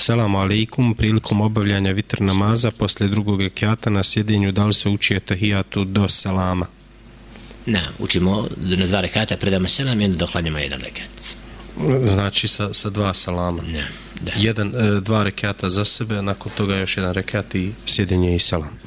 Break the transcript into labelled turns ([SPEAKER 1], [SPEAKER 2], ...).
[SPEAKER 1] Selam alaikum, prilikom obavljanja vitr namaza posle drugog rekiata na sjedinju, da li se uči etahijatu do salama?
[SPEAKER 2] Ne, učimo na dva rekata, predamo selam i onda doklanjamo jedan rekat.
[SPEAKER 1] Znači sa, sa dva salama?
[SPEAKER 2] Ne, da.
[SPEAKER 1] Jedan, e, dva rekata za sebe, nakon toga još jedan rekat i sjedinje i salam.